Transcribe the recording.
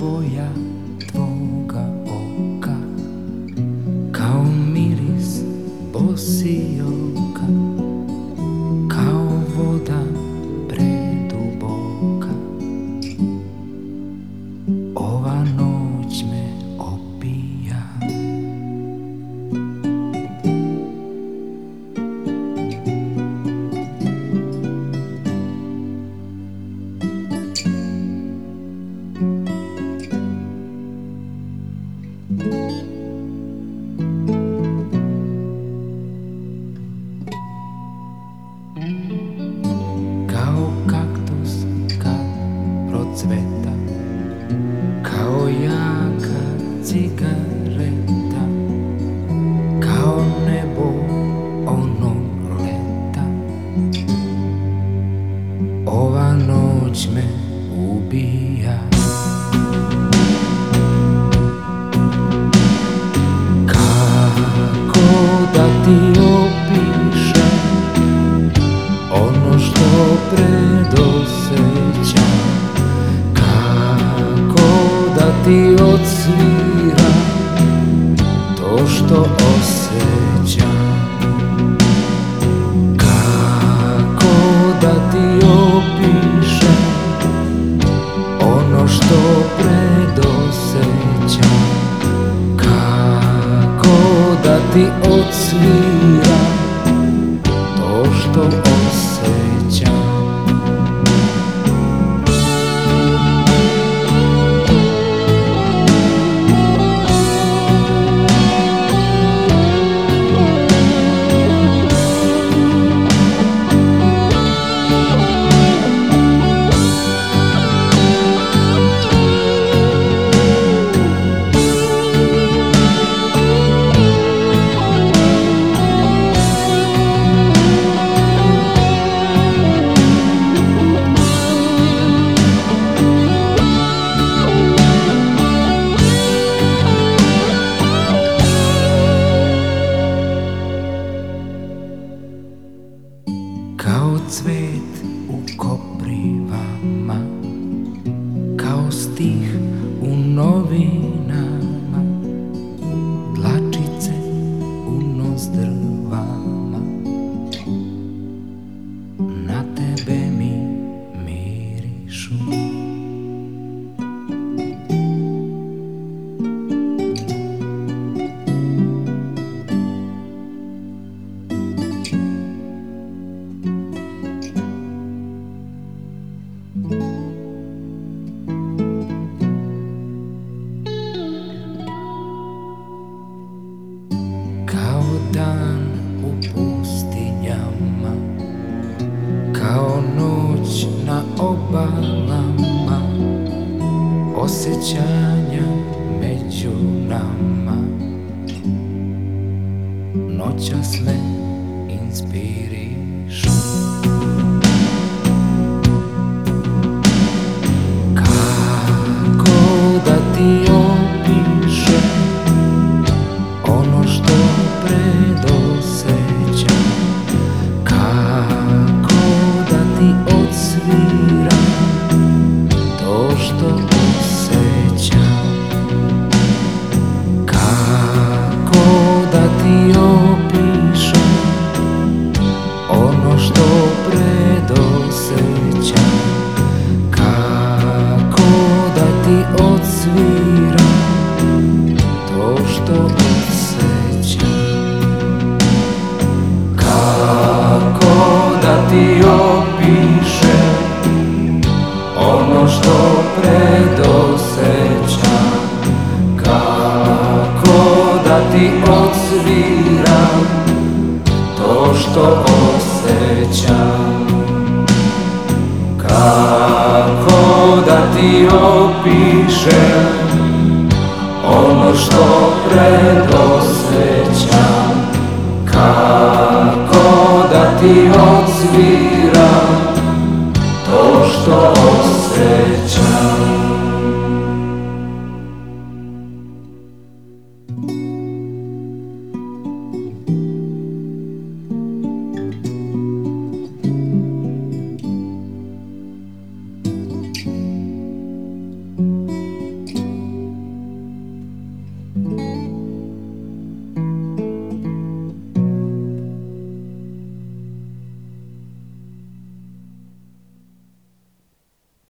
boja tvoga oka Kao miris bosioka time ti odsviram to što Cvet u koprivama Kao stih Kao dan u pustinjama Kao noć na obalama Osjećanja među nama. Noćas me inspirišu ti odsviram to što osjećam Kako da ti opišem ono što predosećam Kako da ti odsviram to što osjećam da ti opišem ono što predosjećam kako da ti odsviram to što osjećam?